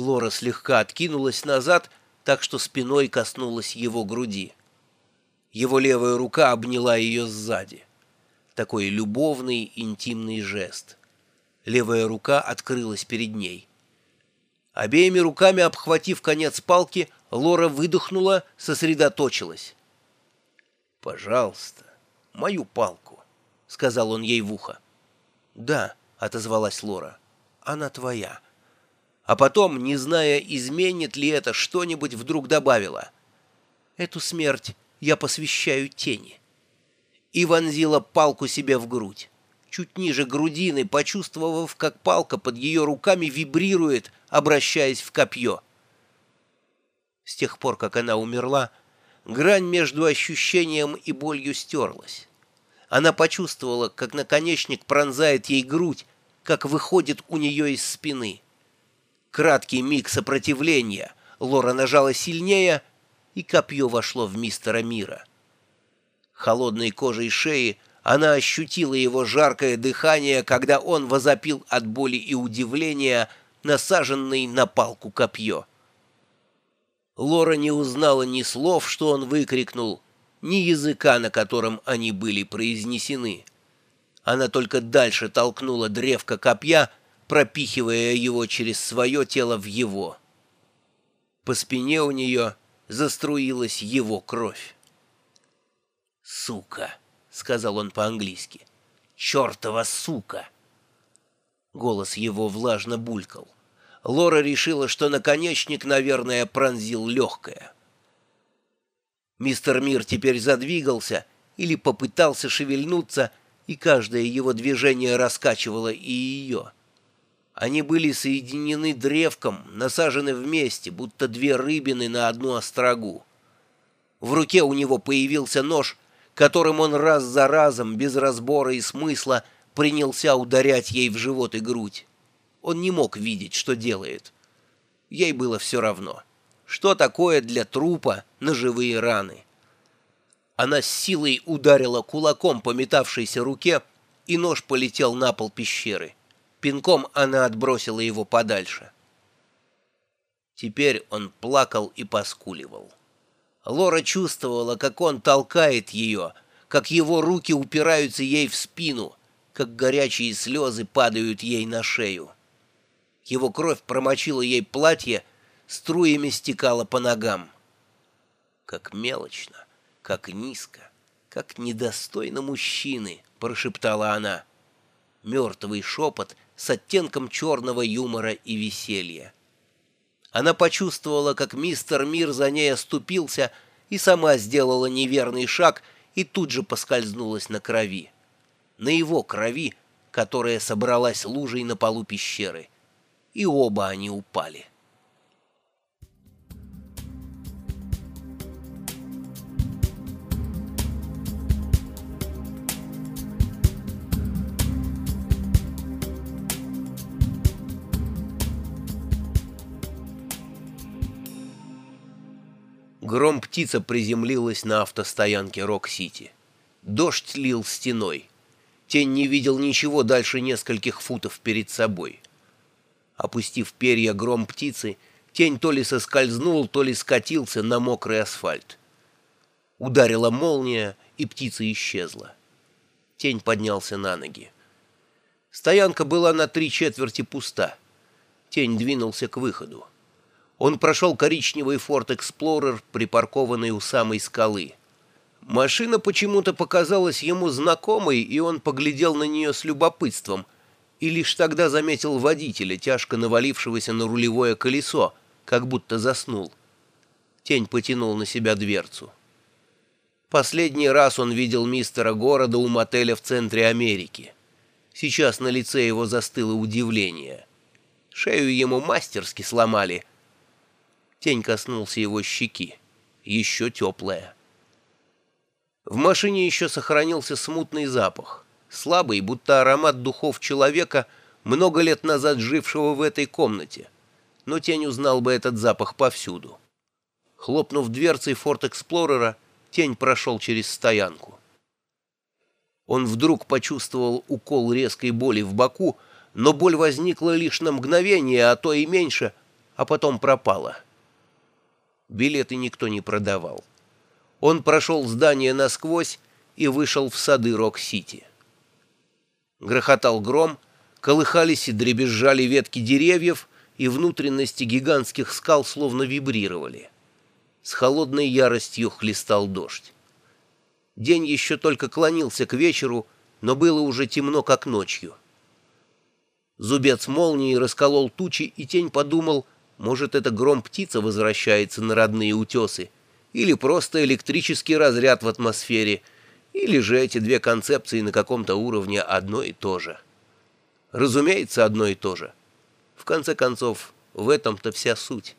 Лора слегка откинулась назад, так что спиной коснулась его груди. Его левая рука обняла ее сзади. Такой любовный, интимный жест. Левая рука открылась перед ней. Обеими руками обхватив конец палки, Лора выдохнула, сосредоточилась. «Пожалуйста, мою палку», — сказал он ей в ухо. «Да», — отозвалась Лора, — «она твоя». А потом, не зная, изменит ли это что-нибудь, вдруг добавила. «Эту смерть я посвящаю тени». И вонзила палку себе в грудь. Чуть ниже грудины, почувствовав, как палка под ее руками вибрирует, обращаясь в копье. С тех пор, как она умерла, грань между ощущением и болью стерлась. Она почувствовала, как наконечник пронзает ей грудь, как выходит у нее из спины. Краткий миг сопротивления. Лора нажала сильнее, и копье вошло в мистера Мира. Холодной кожей шеи она ощутила его жаркое дыхание, когда он возопил от боли и удивления, насаженный на палку копье. Лора не узнала ни слов, что он выкрикнул, ни языка, на котором они были произнесены. Она только дальше толкнула древко копья, пропихивая его через свое тело в его. По спине у нее заструилась его кровь. «Сука!» — сказал он по-английски. «Чертова сука!» Голос его влажно булькал. Лора решила, что наконечник, наверное, пронзил легкое. Мистер Мир теперь задвигался или попытался шевельнуться, и каждое его движение раскачивало и ее. Они были соединены древком, насажены вместе, будто две рыбины на одну острогу. В руке у него появился нож, которым он раз за разом, без разбора и смысла, принялся ударять ей в живот и грудь. Он не мог видеть, что делает. Ей было все равно. Что такое для трупа ножевые раны? Она с силой ударила кулаком по метавшейся руке, и нож полетел на пол пещеры. Пинком она отбросила его подальше. Теперь он плакал и поскуливал. Лора чувствовала, как он толкает ее, как его руки упираются ей в спину, как горячие слезы падают ей на шею. Его кровь промочила ей платье, струями стекала по ногам. Как мелочно, как низко, как недостойно мужчины, прошептала она. Мертвый шепот с оттенком черного юмора и веселья. Она почувствовала, как мистер Мир за ней оступился и сама сделала неверный шаг и тут же поскользнулась на крови. На его крови, которая собралась лужей на полу пещеры. И оба они упали. Гром-птица приземлилась на автостоянке Рок-Сити. Дождь лил стеной. Тень не видел ничего дальше нескольких футов перед собой. Опустив перья гром-птицы, тень то ли соскользнул, то ли скатился на мокрый асфальт. Ударила молния, и птица исчезла. Тень поднялся на ноги. Стоянка была на три четверти пуста. Тень двинулся к выходу. Он прошел коричневый Ford Explorer, припаркованный у самой скалы. Машина почему-то показалась ему знакомой, и он поглядел на нее с любопытством, и лишь тогда заметил водителя, тяжко навалившегося на рулевое колесо, как будто заснул. Тень потянул на себя дверцу. Последний раз он видел мистера города у мотеля в центре Америки. Сейчас на лице его застыло удивление. Шею ему мастерски сломали — Тень коснулся его щеки. Еще теплая. В машине еще сохранился смутный запах. Слабый, будто аромат духов человека, много лет назад жившего в этой комнате. Но Тень узнал бы этот запах повсюду. Хлопнув дверцей Форт Эксплорера, Тень прошел через стоянку. Он вдруг почувствовал укол резкой боли в боку, но боль возникла лишь на мгновение, а то и меньше — а потом пропала. Билеты никто не продавал. Он прошел здание насквозь и вышел в сады Рок-Сити. Грохотал гром, колыхались и дребезжали ветки деревьев, и внутренности гигантских скал словно вибрировали. С холодной яростью хлестал дождь. День еще только клонился к вечеру, но было уже темно, как ночью. Зубец молнии расколол тучи, и тень подумал, может, это гром-птица возвращается на родные утесы, или просто электрический разряд в атмосфере, или же эти две концепции на каком-то уровне одно и то же. Разумеется, одно и то же. В конце концов, в этом-то вся суть.